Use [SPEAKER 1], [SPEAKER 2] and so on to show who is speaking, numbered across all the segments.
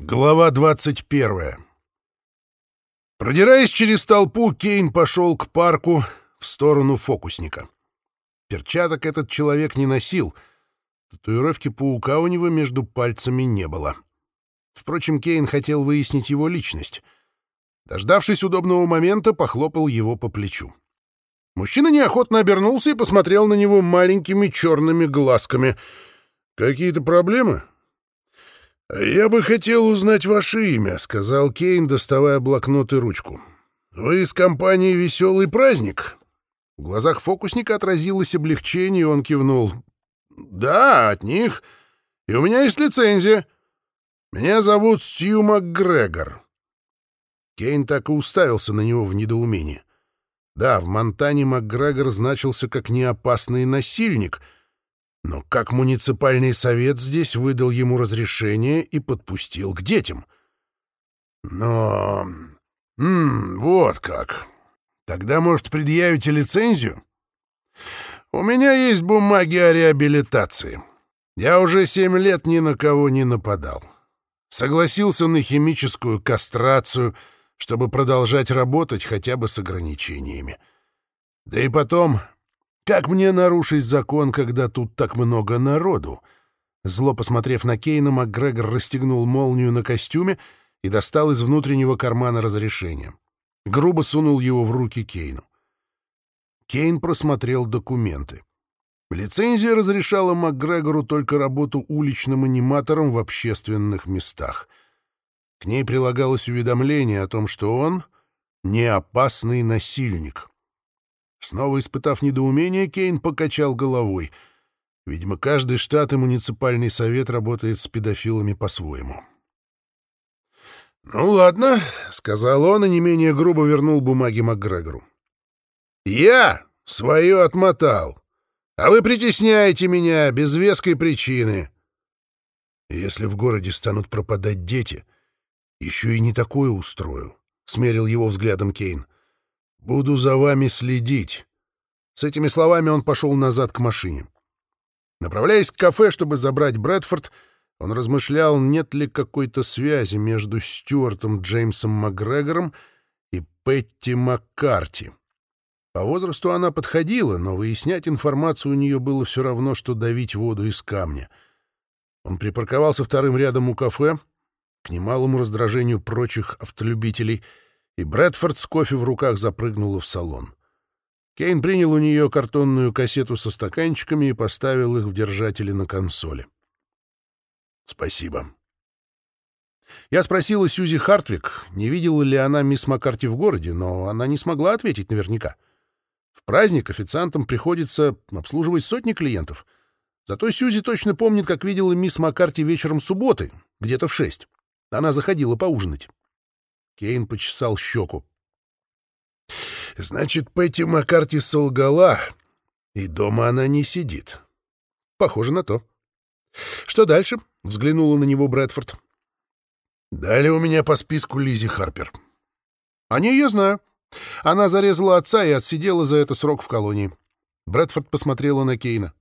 [SPEAKER 1] Глава 21 Продираясь через толпу, Кейн пошел к парку в сторону фокусника. Перчаток этот человек не носил, татуировки паука у него между пальцами не было. Впрочем, Кейн хотел выяснить его личность. Дождавшись удобного момента, похлопал его по плечу. Мужчина неохотно обернулся и посмотрел на него маленькими черными глазками. «Какие-то проблемы?» «Я бы хотел узнать ваше имя», — сказал Кейн, доставая блокнот и ручку. «Вы из компании «Веселый праздник»?» В глазах фокусника отразилось облегчение, и он кивнул. «Да, от них. И у меня есть лицензия. Меня зовут Стью МакГрегор». Кейн так и уставился на него в недоумении. Да, в Монтане МакГрегор значился как неопасный насильник — но как муниципальный совет здесь выдал ему разрешение и подпустил к детям? Но... М вот как. Тогда, может, предъявите лицензию? У меня есть бумаги о реабилитации. Я уже семь лет ни на кого не нападал. Согласился на химическую кастрацию, чтобы продолжать работать хотя бы с ограничениями. Да и потом, как мне нарушить закон, когда тут так много народу? Зло посмотрев на Кейна, МакГрегор расстегнул молнию на костюме и достал из внутреннего кармана разрешение. Грубо сунул его в руки Кейну. Кейн просмотрел документы. Лицензия разрешала МакГрегору только работу уличным аниматором в общественных местах. К ней прилагалось уведомление о том, что он — не опасный насильник. Снова испытав недоумение, Кейн покачал головой. Видимо, каждый штат и муниципальный совет работает с педофилами по-своему. «Ну ладно», — сказал он и не менее грубо вернул бумаги МакГрегору. «Я свое отмотал, а вы притесняете меня без веской причины. Если в городе станут пропадать дети, еще и не такое устрою», — смерил его взглядом Кейн. — Буду за вами следить. С этими словами он пошел назад к машине. Направляясь к кафе, чтобы забрать Брэдфорд, он размышлял, нет ли какой-то связи между Стюартом Джеймсом Макгрегором и Петти Маккарти. По возрасту она подходила, но выяснять информацию у нее было все равно, что давить воду из камня. Он припарковался вторым рядом у кафе, к немалому раздражению прочих автолюбителей — и Брэдфорд с кофе в руках запрыгнула в салон. Кейн принял у нее картонную кассету со стаканчиками и поставил их в держатели на консоли. «Спасибо». Я спросила Сьюзи Хартвик, не видела ли она мисс Маккарти в городе, но она не смогла ответить наверняка. В праздник официантам приходится обслуживать сотни клиентов. Зато Сьюзи точно помнит, как видела мисс Маккарти вечером субботы, где-то в шесть. Она заходила поужинать. Кейн почесал щеку. «Значит, Пэтти Маккарти солгала, и дома она не сидит. Похоже на то. Что дальше?» — взглянула на него Брэдфорд. «Далее у меня по списку Лизи Харпер». «О ней я знаю. Она зарезала отца и отсидела за это срок в колонии». Брэдфорд посмотрела на Кейна.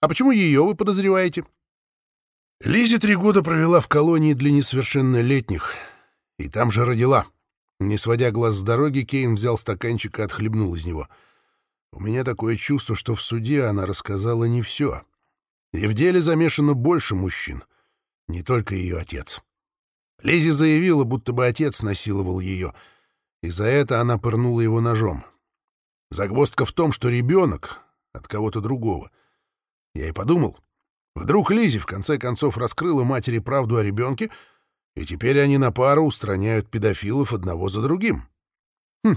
[SPEAKER 1] «А почему ее вы подозреваете?» Лизи три года провела в колонии для несовершеннолетних — и там же родила. Не сводя глаз с дороги, Кейн взял стаканчик и отхлебнул из него. У меня такое чувство, что в суде она рассказала не все. И в деле замешано больше мужчин, не только ее отец. Лизи заявила, будто бы отец насиловал ее, и за это она пырнула его ножом. Загвоздка в том, что ребенок от кого-то другого. Я и подумал, вдруг Лизи в конце концов раскрыла матери правду о ребенке — и теперь они на пару устраняют педофилов одного за другим. Хм,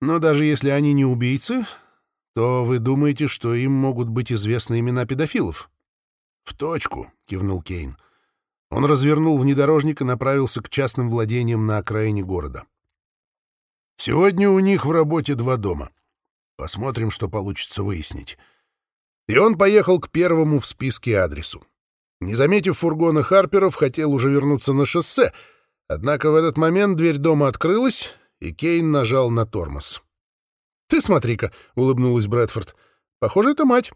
[SPEAKER 1] но даже если они не убийцы, то вы думаете, что им могут быть известны имена педофилов? — В точку, — кивнул Кейн. Он развернул внедорожник и направился к частным владениям на окраине города. Сегодня у них в работе два дома. Посмотрим, что получится выяснить. И он поехал к первому в списке адресу. Не заметив фургона Харперов, хотел уже вернуться на шоссе, однако в этот момент дверь дома открылась, и Кейн нажал на тормоз. «Ты смотри-ка», — улыбнулась Брэдфорд. «Похоже, это мать.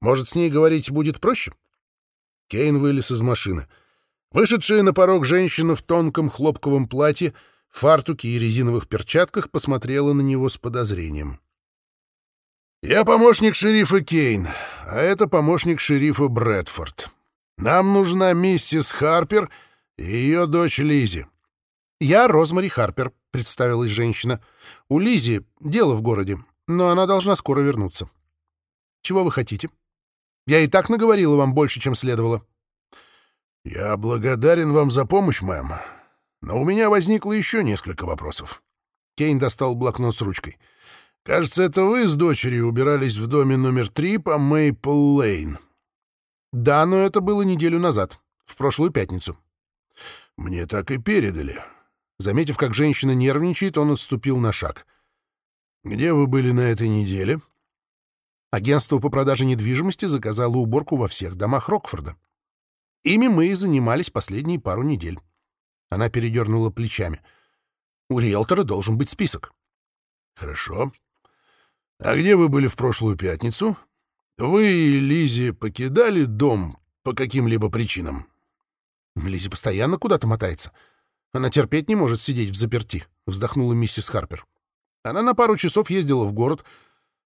[SPEAKER 1] Может, с ней говорить будет проще?» Кейн вылез из машины. Вышедшая на порог женщина в тонком хлопковом платье, фартуке и резиновых перчатках посмотрела на него с подозрением. «Я помощник шерифа Кейн, а это помощник шерифа Брэдфорд. Нам нужна миссис Харпер и ее дочь Лизи. «Я Розмари Харпер», — представилась женщина. «У Лизи дело в городе, но она должна скоро вернуться». «Чего вы хотите?» «Я и так наговорила вам больше, чем следовало».
[SPEAKER 2] «Я благодарен вам за помощь, мэм, но у меня возникло еще несколько вопросов».
[SPEAKER 1] Кейн достал блокнот с ручкой.
[SPEAKER 2] «Кажется, это вы с дочерью убирались в доме номер три по Мейпл-Лейн».
[SPEAKER 1] «Да, но это было неделю назад, в прошлую пятницу».
[SPEAKER 2] «Мне так и передали».
[SPEAKER 1] Заметив, как женщина нервничает, он отступил на шаг.
[SPEAKER 2] «Где вы были на этой неделе?»
[SPEAKER 1] Агентство по продаже недвижимости заказало уборку во всех домах Рокфорда. Ими мы и занимались последние пару недель. Она передернула плечами. У риэлтора должен быть список.
[SPEAKER 2] Хорошо. А где вы были в прошлую пятницу? Вы и Лизи покидали дом по каким-либо причинам?
[SPEAKER 1] Лизи постоянно куда-то мотается. Она терпеть не может сидеть в заперти, вздохнула миссис Харпер. Она на пару часов ездила в город,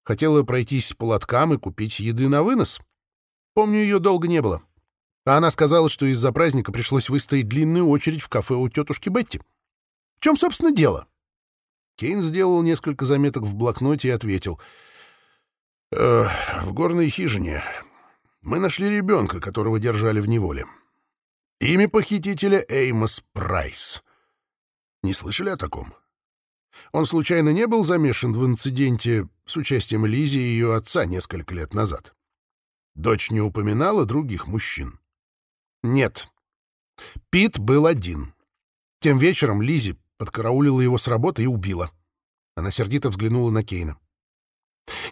[SPEAKER 1] хотела пройтись по лоткам и купить еды на вынос. Помню, ее долго не было. А она сказала, что из-за праздника пришлось выстоять длинную очередь в кафе у тетушки Бетти. В чем, собственно, дело? Кейн сделал несколько заметок в блокноте и ответил.
[SPEAKER 2] «Э, «В горной хижине мы нашли ребенка, которого держали в неволе. Имя похитителя Эймос Прайс. Не слышали о таком? Он случайно не был замешан в инциденте с участием Лизи и ее отца несколько лет назад? Дочь не упоминала других мужчин?
[SPEAKER 1] Нет. Пит был один. Тем вечером Лизи подкараулила его с работы и убила. Она сердито взглянула на Кейна.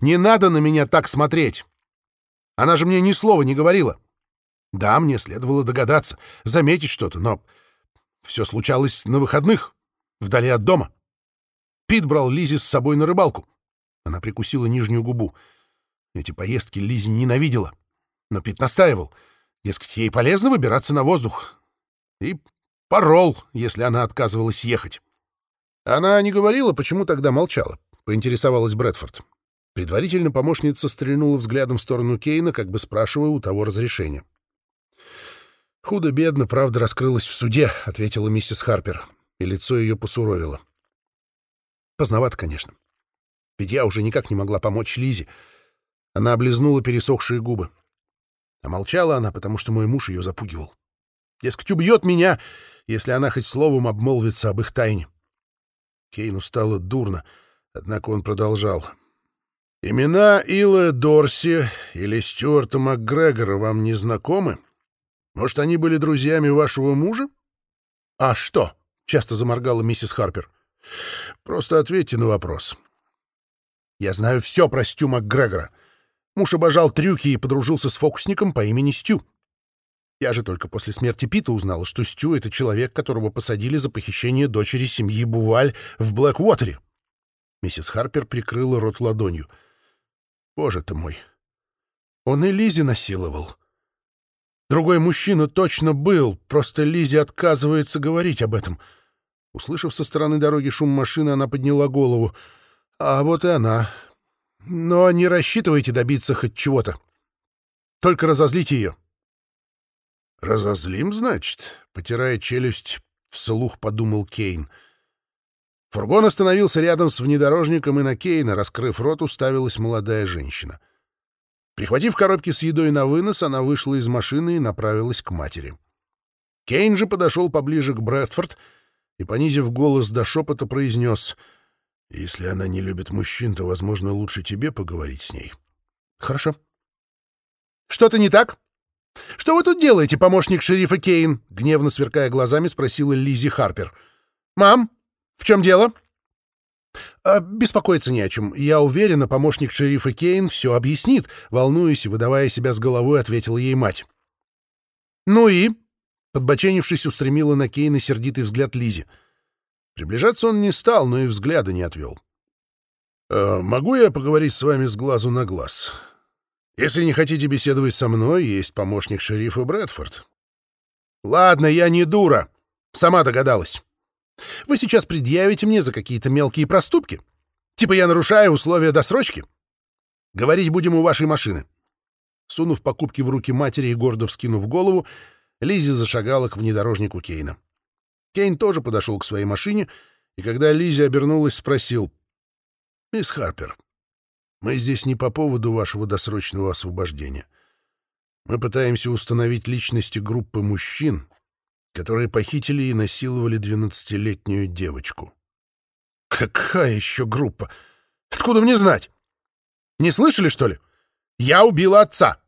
[SPEAKER 1] «Не надо на меня так смотреть! Она же мне ни слова не говорила!» Да, мне следовало догадаться, заметить что-то, но все случалось на выходных, вдали от дома. Пит брал Лизи с собой на рыбалку. Она прикусила нижнюю губу. Эти поездки Лизи ненавидела. Но Пит настаивал. Дескать, ей полезно выбираться на воздух. И порол, если она отказывалась ехать. Она не говорила, почему тогда молчала, поинтересовалась Брэдфорд. Предварительно помощница стрельнула взглядом в сторону Кейна, как бы спрашивая у того разрешения. «Худо-бедно, правда раскрылась в суде», — ответила миссис Харпер, и лицо ее посуровило. Поздновато, конечно. Ведь я уже никак не могла помочь Лизе. Она облизнула пересохшие губы. А молчала она, потому что мой муж ее запугивал. Дескать, убьет меня, если она хоть словом обмолвится об их тайне. Кейну стало дурно, однако он продолжал. «Имена Илла Дорси или Стюарта МакГрегора вам не знакомы?» Может, они были друзьями вашего мужа? — А что? — часто заморгала миссис Харпер. — Просто ответьте на вопрос. — Я знаю все про Стю МакГрегора. Муж обожал трюки и подружился с фокусником по имени Стю. Я же только после смерти Пита узнала, что Стю — это человек, которого посадили за похищение дочери семьи Буваль в Блэквотере. Миссис Харпер прикрыла рот ладонью. — Боже ты мой! Он и Лизи насиловал. — Другой мужчина точно был, просто Лизи отказывается говорить об этом. Услышав со стороны дороги шум машины, она подняла голову. А вот и она. Но не рассчитывайте добиться хоть чего-то. Только разозлите ее. «Разозлим, значит?» — потирая челюсть, вслух подумал Кейн. Фургон остановился рядом с внедорожником, и на Кейна, раскрыв рот, уставилась молодая женщина — Прихватив коробки с едой на вынос, она вышла из машины и направилась к матери. Кейн же подошел поближе к Брэдфорд и, понизив голос до шепота, произнес «Если она не любит мужчин, то, возможно, лучше тебе поговорить с ней». «Хорошо». «Что-то не так? Что вы тут делаете, помощник шерифа Кейн?» — гневно сверкая глазами, спросила Лизи Харпер. «Мам, в чем дело?» А «Беспокоиться не о чем. Я уверена, помощник шерифа Кейн все объяснит», — волнуясь и выдавая себя с головой, ответила ей мать. «Ну и?» — подбоченившись, устремила на Кейна сердитый взгляд Лизи. Приближаться он не стал, но и взгляда не отвел. «Э, «Могу я поговорить с вами с глазу на глаз? Если не хотите беседовать со мной, есть помощник шерифа Брэдфорд». Ладно, я не дура. Сама догадалась. Вы сейчас предъявите мне за какие-то мелкие проступки? Типа я нарушаю условия досрочки? Говорить будем у вашей машины. Сунув покупки в руки матери и гордо вскинув голову, Лизи зашагала к внедорожнику Кейна. Кейн тоже подошел к своей машине, и когда Лизи обернулась, спросил. «Мисс Харпер, мы здесь не по поводу вашего досрочного освобождения. Мы пытаемся установить личности группы мужчин, которые похитили и насиловали двенадцатилетнюю девочку». «Какая еще группа? Откуда мне знать? Не слышали, что ли? Я убила отца!»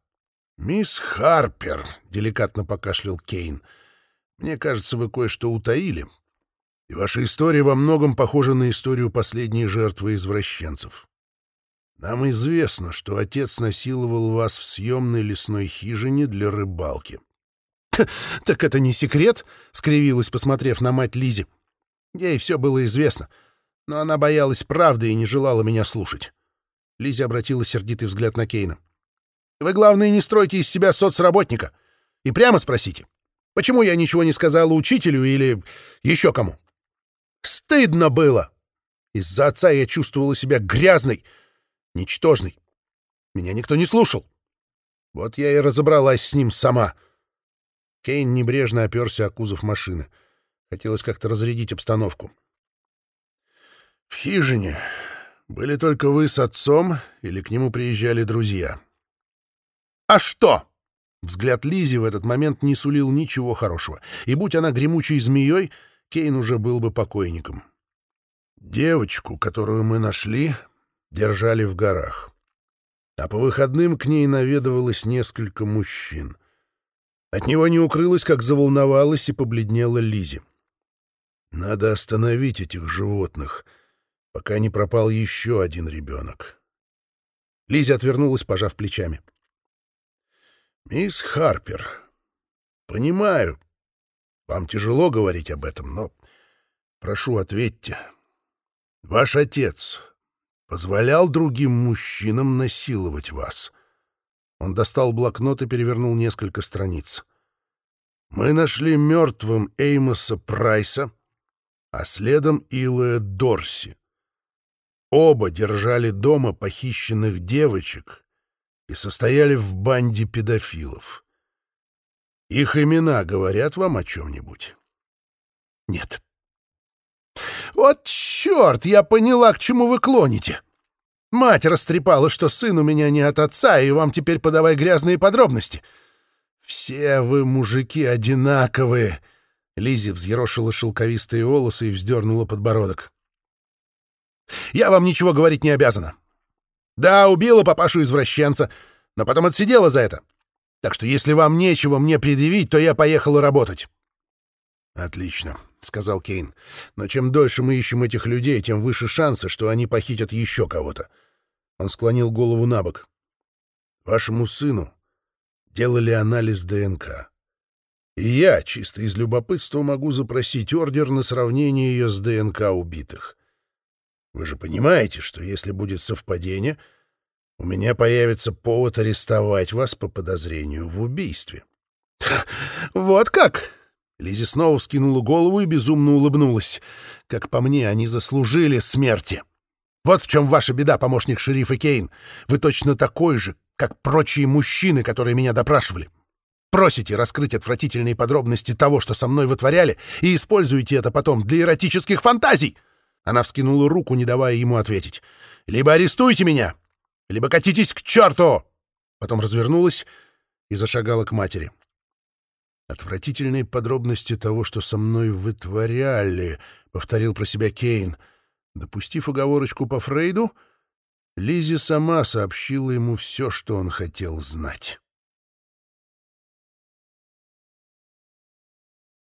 [SPEAKER 2] «Мисс Харпер», — деликатно покашлял Кейн, — «мне кажется, вы кое-что утаили, и ваша история во многом похожа на историю последней жертвы извращенцев. Нам известно, что отец насиловал вас в съемной лесной хижине для рыбалки».
[SPEAKER 1] «Так это не секрет?» — скривилась, посмотрев на мать Лизи. Ей все было известно, но она боялась правды и не желала меня слушать. Лизи обратила сердитый взгляд на Кейна. Вы, главное, не стройте из себя соцработника. И прямо спросите, почему я ничего не сказала учителю или еще кому? Стыдно было. Из-за отца я чувствовала себя грязной, ничтожной. Меня никто не слушал. Вот я и разобралась с ним сама. Кейн небрежно оперся о кузов машины. Хотелось как-то разрядить обстановку.
[SPEAKER 2] В хижине были только вы с отцом или к нему приезжали друзья?
[SPEAKER 1] «А что?» Взгляд Лизи в этот момент не сулил ничего хорошего, и будь она гремучей змеей, Кейн уже был бы покойником.
[SPEAKER 2] Девочку, которую мы нашли, держали в горах. А по выходным к ней наведывалось несколько мужчин. От него не укрылось, как заволновалась и побледнела Лизи. Надо остановить этих животных, пока не пропал еще один ребенок.
[SPEAKER 1] Лизи отвернулась, пожав плечами.
[SPEAKER 2] — «Мисс Харпер, понимаю, вам тяжело говорить об этом, но прошу, ответьте. Ваш отец позволял другим мужчинам насиловать вас?» Он достал блокнот и перевернул несколько страниц. «Мы нашли мертвым Эймоса Прайса, а следом Илая Дорси. Оба держали дома похищенных девочек» и состояли в банде педофилов. Их имена говорят вам о чем-нибудь?
[SPEAKER 1] Нет. Вот черт, я поняла, к чему вы клоните. Мать растрепала, что сын у меня не от отца, и вам теперь подавай грязные подробности. Все вы, мужики, одинаковые. Лизи взъерошила шелковистые волосы и вздернула подбородок. «Я вам ничего говорить не обязана. Да, убила папашу-извращенца, но потом отсидела за это. Так что если вам нечего мне предъявить, то я поехала работать».
[SPEAKER 2] «Отлично», — сказал Кейн. «Но чем дольше мы ищем этих людей, тем выше шансы, что они похитят еще кого-то». Он склонил голову на бок. «Вашему сыну делали анализ ДНК. И я, чисто из любопытства, могу запросить ордер на сравнение ее с ДНК убитых. Вы же понимаете, что если будет совпадение, у меня появится повод арестовать вас по подозрению в убийстве.
[SPEAKER 1] Вот как? Лизи снова вскинула голову и безумно улыбнулась. Как по мне, они заслужили смерти. Вот в чем ваша беда, помощник шерифа Кейн. Вы точно такой же, как прочие мужчины, которые меня допрашивали. Просите раскрыть отвратительные подробности того, что со мной вытворяли, и используете это потом для эротических фантазий. Она вскинула руку, не давая ему ответить. «Либо арестуйте меня, либо катитесь к черту!» Потом развернулась и зашагала к матери.
[SPEAKER 2] «Отвратительные подробности того, что со мной вытворяли», — повторил про себя Кейн. Допустив оговорочку по Фрейду, Лизи сама сообщила ему все, что он хотел знать.